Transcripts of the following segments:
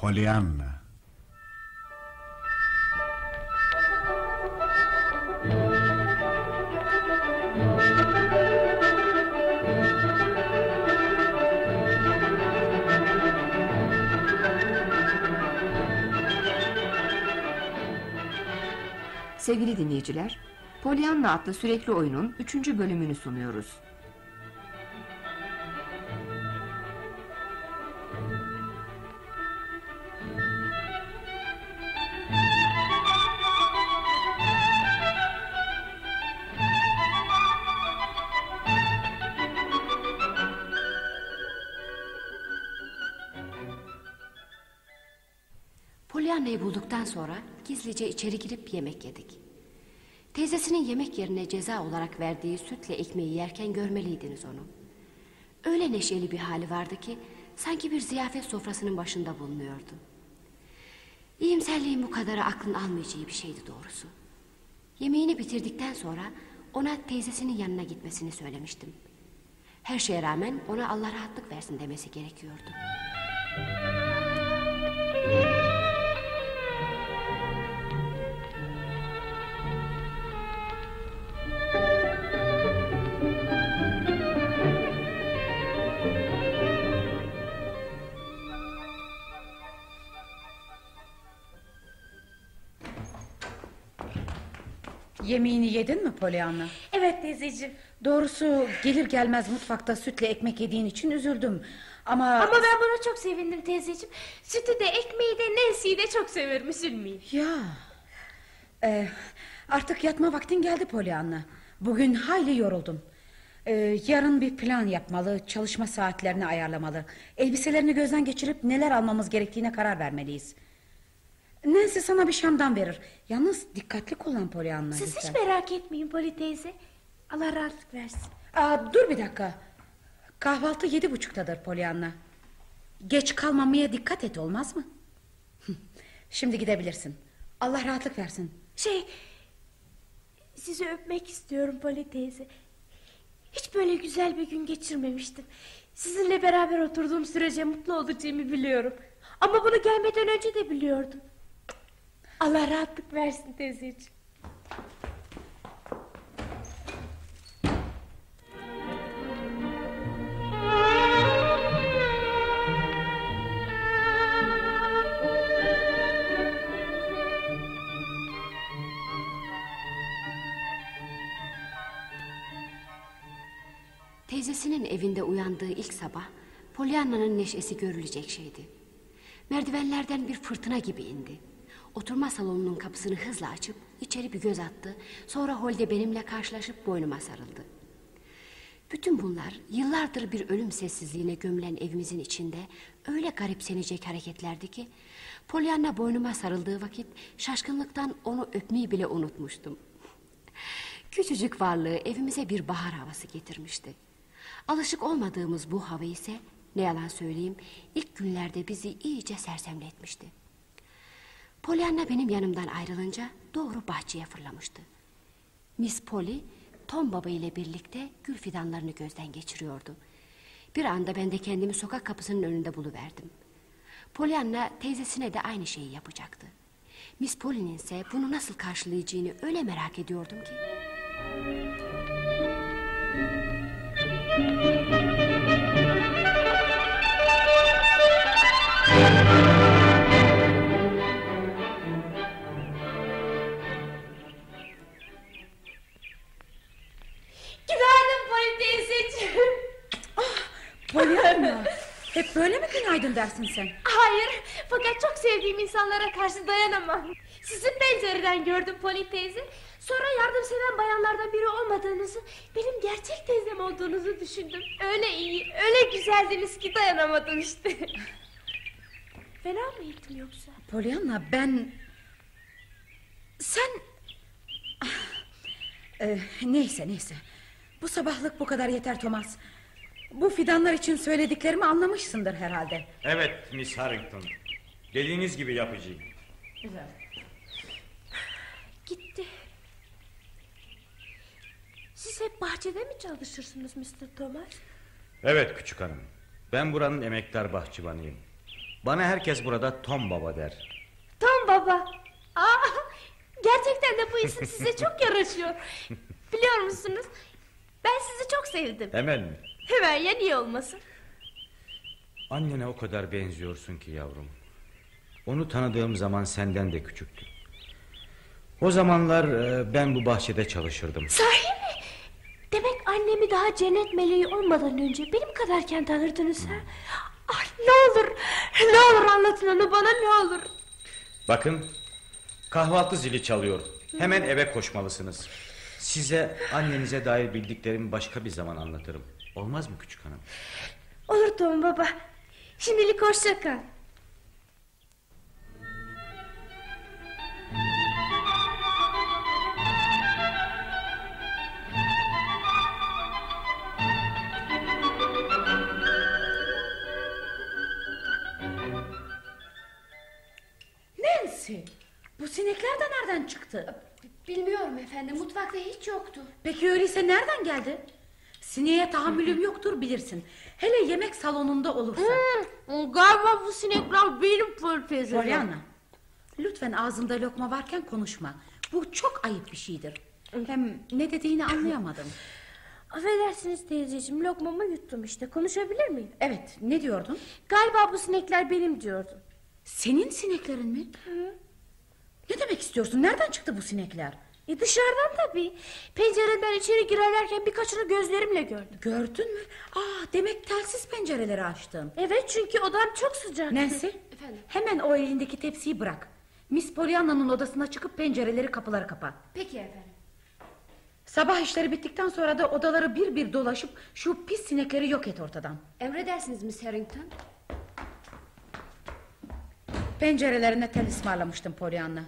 Pollyanna Sevgili dinleyiciler, Pollyanna adlı sürekli oyunun 3. bölümünü sunuyoruz. Bulduktan sonra gizlice içeri girip yemek yedik. Teyzesinin yemek yerine ceza olarak verdiği sütle ekmeği yerken görmeliydiniz onu. Öyle neşeli bir hali vardı ki sanki bir ziyafet sofrasının başında bulunuyordu. İyimserliğin bu kadarı aklın almayacağı bir şeydi doğrusu. Yemeğini bitirdikten sonra ona teyzesinin yanına gitmesini söylemiştim. Her şeye rağmen ona Allah rahatlık versin demesi gerekiyordu. Yemeğini yedin mi Pollyanna? Evet teyzeciğim. Doğrusu gelir gelmez mutfakta sütle ekmek yediğin için üzüldüm. Ama... Ama ben buna çok sevindim teyzeciğim. Sütü de ekmeği de Nancy'yi de çok severim üzülmeyin. Ya... Ee, artık yatma vaktin geldi Pollyanna. Bugün hayli yoruldum. Ee, yarın bir plan yapmalı, çalışma saatlerini ayarlamalı. Elbiselerini gözden geçirip neler almamız gerektiğine karar vermeliyiz. Nancy sana bir şamdan verir. Yalnız dikkatli kullan Pollyanna. Siz lütfen. hiç merak etmeyin Poli teyze. Allah rahatlık versin. Aa, dur bir dakika. Kahvaltı yedi buçuktadır Pollyanna. Geç kalmamaya dikkat et olmaz mı? Şimdi gidebilirsin. Allah rahatlık versin. Şey... Sizi öpmek istiyorum Poli teyze. Hiç böyle güzel bir gün geçirmemiştim. Sizinle beraber oturduğum sürece mutlu olacağımı biliyorum. Ama bunu gelmeden önce de biliyordum. Allah rahatlık versin teyzeciğim. Teyzesinin evinde uyandığı ilk sabah Pollyanna'nın neşesi görülecek şeydi. Merdivenlerden bir fırtına gibi indi. Oturma salonunun kapısını hızla açıp içeri bir göz attı. Sonra holde benimle karşılaşıp boynuma sarıldı. Bütün bunlar yıllardır bir ölüm sessizliğine gömülen evimizin içinde öyle garipsenecek hareketlerdi ki Pollyanna boynuma sarıldığı vakit şaşkınlıktan onu öpmeyi bile unutmuştum. Küçücük varlığı evimize bir bahar havası getirmişti. Alışık olmadığımız bu hava ise ne yalan söyleyeyim ilk günlerde bizi iyice sersemletmişti. Pollyanna benim yanımdan ayrılınca doğru bahçeye fırlamıştı. Miss Polly Tom baba ile birlikte gül fidanlarını gözden geçiriyordu. Bir anda ben de kendimi sokak kapısının önünde buluverdim. Pollyanna teyzesine de aynı şeyi yapacaktı. Miss Polly'nin ise bunu nasıl karşılayacağını öyle merak ediyordum ki. Günaydın böyle mi günaydın dersin sen? Hayır fakat çok sevdiğim insanlara karşı dayanamam. Sizin pencereden gördüm Poli teyze. Sonra yardımseven bayanlardan biri olmadığınızı, benim gerçek teyzem olduğunuzu düşündüm. Öyle iyi, öyle güzeldiniz ki dayanamadım işte. Fena mı ettim yoksa? Pollyanna ben... Sen... Ah, Ee, neyse neyse. Bu sabahlık bu kadar yeter Thomas. Bu fidanlar için söylediklerimi anlamışsındır herhalde. Evet Miss Harrington. Dediğiniz gibi yapacağım. Güzel. Gitti. Siz hep bahçede mi çalışırsınız Mr. Thomas? Evet küçük hanım. Ben buranın emektar bahçıvanıyım. Bana herkes burada Tom Baba der. Tom baba. Aa, gerçekten de bu isim size çok yaraşıyor. Biliyor musunuz? Ben sizi çok sevdim. Hemen mi? Hemen ya niye olmasın? Annene o kadar benziyorsun ki yavrum. Onu tanıdığım zaman senden de küçüktü. O zamanlar e, ben bu bahçede çalışırdım. Sahi mi? Demek annemi daha cennet meleği olmadan önce benim kadarken tanırdınız ha? Ay ne olur, ne olur anlatın onu bana ne olur. Bakın kahvaltı zili çalıyor. Hemen eve koşmalısınız. Size annenize dair bildiklerimi başka bir zaman anlatırım. Olmaz mı küçük hanım? Olur Tom baba. Şimdilik hoşça kal. Nancy bu sinekler de nereden çıktı? Bilmiyorum efendim mutfakta hiç yoktu. Peki öyleyse nereden geldi? Sineğe tahammülüm yoktur bilirsin. Hele yemek salonunda olursa. Hmm, galiba bu sinekler benim pörtezim. Pollyanna lütfen ağzında lokma varken konuşma. Bu çok ayıp bir şeydir. Hem ne dediğini anlayamadım. Affedersiniz teyzeciğim lokmamı yuttum işte konuşabilir miyim? Evet ne diyordun? Galiba bu sinekler benim diyordum. Senin sineklerin mi? Ne demek istiyorsun? Nereden çıktı bu sinekler? E dışarıdan tabii. Pencereden içeri girerlerken birkaçını gözlerimle gördüm. Gördün mü? Aa, demek telsiz pencereleri açtın. Evet çünkü odam çok sıcak. Nancy Efendim? hemen o elindeki tepsiyi bırak. Miss Pollyanna'nın odasına çıkıp pencereleri kapıları kapa. Peki efendim. Sabah işleri bittikten sonra da odaları bir bir dolaşıp şu pis sinekleri yok et ortadan. Emredersiniz Miss Harrington. Pencerelerine tel ısmarlamıştım Pollyanna.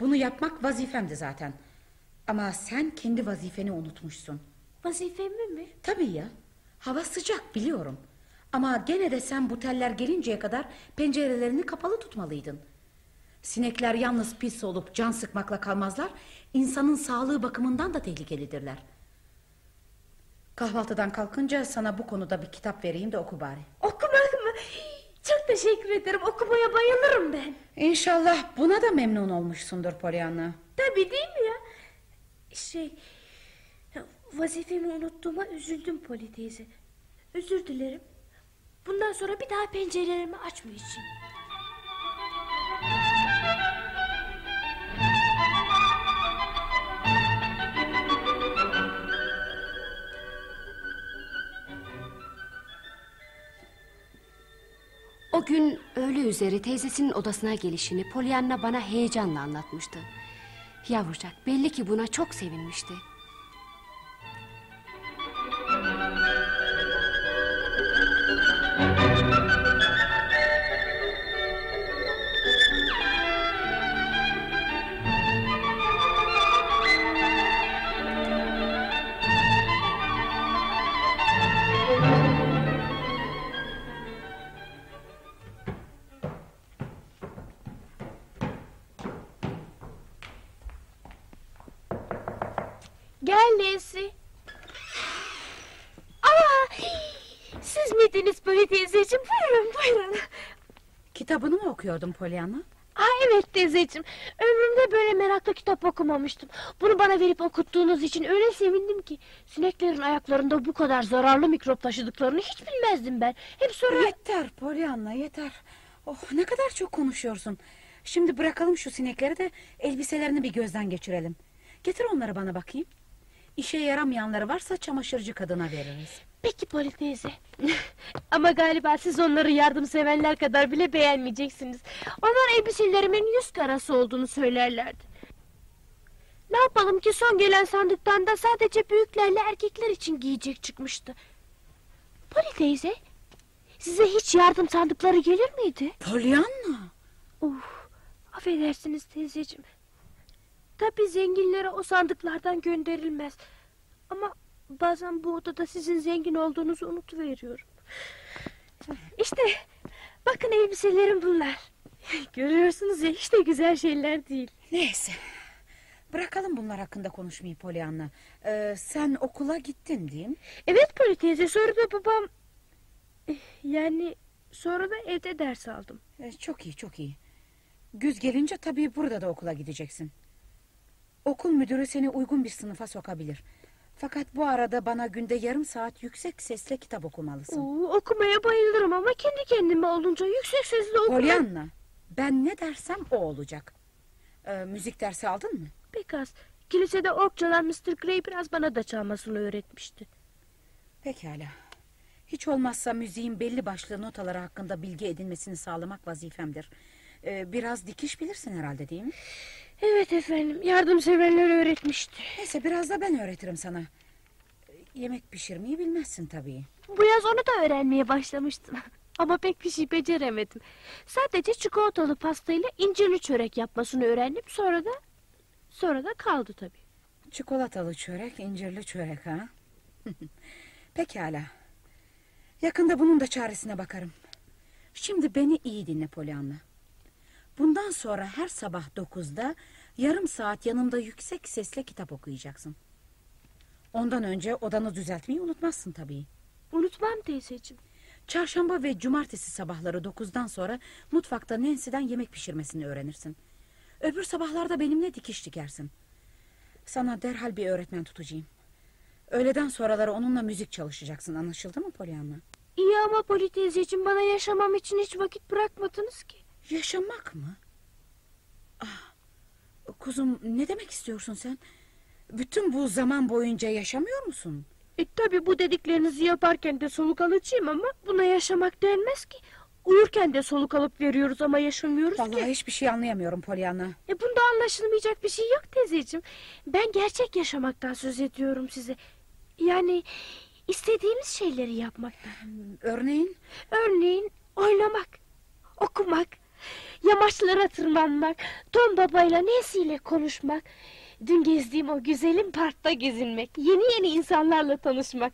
Bunu yapmak vazifemdi zaten. Ama sen kendi vazifeni unutmuşsun. Vazifemi mi? Tabii ya. Hava sıcak biliyorum. Ama gene de sen bu teller gelinceye kadar pencerelerini kapalı tutmalıydın. Sinekler yalnız pis olup can sıkmakla kalmazlar, insanın sağlığı bakımından da tehlikelidirler. Kahvaltıdan kalkınca sana bu konuda bir kitap vereyim de oku bari. Okumak mı? Çok teşekkür ederim. Okumaya bayılırım ben. İnşallah buna da memnun olmuşsundur Pollyanna. Tabii değil mi ya? Şey... Vazifemi unuttuğuma üzüldüm Poli teyze. Özür dilerim. Bundan sonra bir daha pencerelerimi açmayacağım. O gün öğle üzeri teyzesinin odasına gelişini Pollyanna bana heyecanla anlatmıştı. Yavrucak belli ki buna çok sevinmişti. Kitabını mı okuyordun Pollyanna? Aa, evet teyzeciğim. Ömrümde böyle meraklı kitap okumamıştım. Bunu bana verip okuttuğunuz için öyle sevindim ki... ...sineklerin ayaklarında bu kadar zararlı mikrop taşıdıklarını hiç bilmezdim ben. Hep sonra... Yeter Pollyanna yeter. Oh ne kadar çok konuşuyorsun. Şimdi bırakalım şu sinekleri de elbiselerini bir gözden geçirelim. Getir onları bana bakayım. İşe yaramayanları varsa çamaşırcı kadına veririz. Peki Poli teyze. Ama galiba siz onları yardımseverler kadar bile beğenmeyeceksiniz. Onlar elbiselerimin yüz karası olduğunu söylerlerdi. Ne yapalım ki son gelen sandıktan da sadece büyüklerle erkekler için giyecek çıkmıştı. Poli teyze, size hiç yardım sandıkları gelir miydi? Pollyanna. Uf, affedersiniz teyzeciğim. Tabii zenginlere o sandıklardan gönderilmez. Ama bazen bu odada sizin zengin olduğunuzu unutuveriyorum. İşte bakın elbiselerim bunlar. Görüyorsunuz ya hiç de güzel şeyler değil. Neyse. Bırakalım bunlar hakkında konuşmayı Pollyanna. Ee, sen okula gittin değil mi? Evet Poli teyze sonra da babam... Yani Sonra da evde ders aldım. E, çok iyi çok iyi. Güz gelince tabii burada da okula gideceksin. Okul müdürü seni uygun bir sınıfa sokabilir. Fakat bu arada bana günde yarım saat yüksek sesle kitap okumalısın. Oo, okumaya bayılırım ama kendi kendime olunca yüksek sesle okumak... Pollyanna, ben ne dersem o olacak. E, müzik dersi aldın mı? Pek az. Kilisede org çalan Mr. Gray biraz bana da çalmasını öğretmişti. Pekala. Hiç olmazsa müziğin belli başlı notaları hakkında bilgi edinmesini sağlamak vazifemdir. E, biraz dikiş bilirsin herhalde değil mi? Evet efendim yardımseverler öğretmişti. Neyse biraz da ben öğretirim sana. Yemek pişirmeyi bilmezsin tabii. Bu yaz onu da öğrenmeye başlamıştım. Ama pek bir şey beceremedim. Sadece çikolatalı pastayla incirli çörek yapmasını öğrendim. Sonra da sonra da kaldı tabii. Çikolatalı çörek, incirli çörek ha? Pekala. Yakında bunun da çaresine bakarım. Şimdi beni iyi dinle Pollyanna. Bundan sonra her sabah dokuzda yarım saat yanımda yüksek sesle kitap okuyacaksın. Ondan önce odanı düzeltmeyi unutmazsın tabii. Unutmam teyzeciğim. Çarşamba ve cumartesi sabahları dokuzdan sonra mutfakta Nancy'den yemek pişirmesini öğrenirsin. Öbür sabahlarda benimle dikiş dikersin. Sana derhal bir öğretmen tutacağım. Öğleden sonraları onunla müzik çalışacaksın anlaşıldı mı Pollyanna? İyi ama Poli teyzeciğim bana yaşamam için hiç vakit bırakmadınız ki. Yaşamak mı? Ah, kuzum ne demek istiyorsun sen? Bütün bu zaman boyunca yaşamıyor musun? E tabi bu dediklerinizi yaparken de soluk alıcıyım ama buna yaşamak denmez ki. Uyurken de soluk alıp veriyoruz ama yaşamıyoruz Vallahi ki. hiçbir şey anlayamıyorum Pollyanna. E bunda anlaşılmayacak bir şey yok teyzeciğim. Ben gerçek yaşamaktan söz ediyorum size. Yani istediğimiz şeyleri yapmaktan. Örneğin? Örneğin oynamak, okumak, yamaçlara tırmanmak, Tom babayla Nancy konuşmak, dün gezdiğim o güzelim parkta gezinmek, yeni yeni insanlarla tanışmak.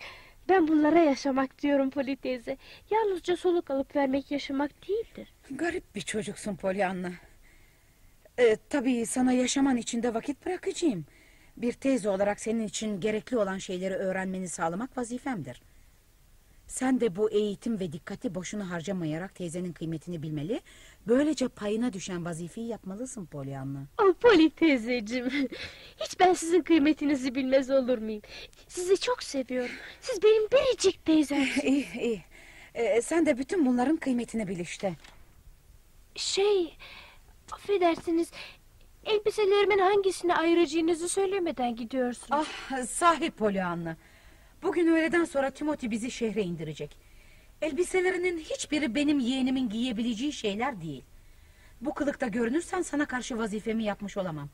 Ben bunlara yaşamak diyorum Poli teyze. Yalnızca soluk alıp vermek yaşamak değildir. Garip bir çocuksun Pollyanna. Ee, tabii sana yaşaman için de vakit bırakacağım. Bir teyze olarak senin için gerekli olan şeyleri öğrenmeni sağlamak vazifemdir. Sen de bu eğitim ve dikkati boşuna harcamayarak teyzenin kıymetini bilmeli. Böylece payına düşen vazifeyi yapmalısın Pollyanna. Oh Poli teyzeciğim. Hiç ben sizin kıymetinizi bilmez olur muyum? Sizi çok seviyorum. Siz benim biricik teyzem. iyi iyi. Ee, sen de bütün bunların kıymetini bil işte. Şey, affedersiniz. Elbiselerimin hangisini ayıracağınızı söylemeden gidiyorsunuz. Ah sahip Pollyanna. Bugün öğleden sonra Timothy bizi şehre indirecek. Elbiselerinin hiçbiri benim yeğenimin giyebileceği şeyler değil. Bu kılıkta görünürsen sana karşı vazifemi yapmış olamam.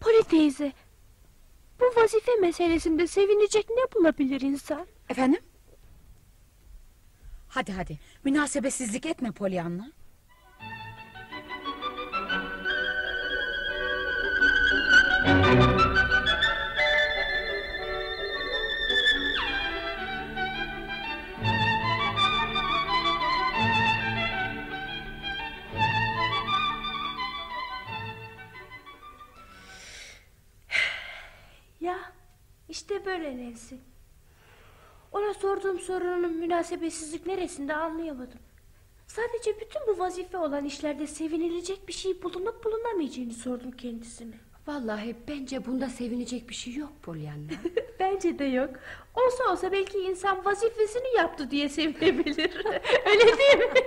Poli teyze, bu vazife meselesinde sevinecek ne bulabilir insan? Efendim? Hadi hadi münasebetsizlik etme Pollyanna. Ya, sorunun münasebetsizlik neresinde anlayamadım. Sadece bütün bu vazife olan işlerde sevinilecek bir şey bulunup bulunamayacağını sordum kendisine. Vallahi bence bunda sevinecek bir şey yok Pollyanna. Bence de yok. Olsa olsa belki insan vazifesini yaptı diye sevinebilir. Öyle değil mi?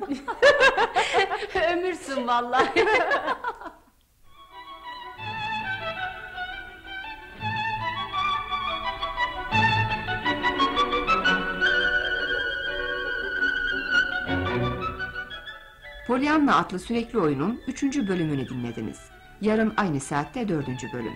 Ömürsün vallahi. Pollyanna adlı sürekli oyunun 3. bölümünü dinlediniz. Yarın aynı saatte 4. bölüm.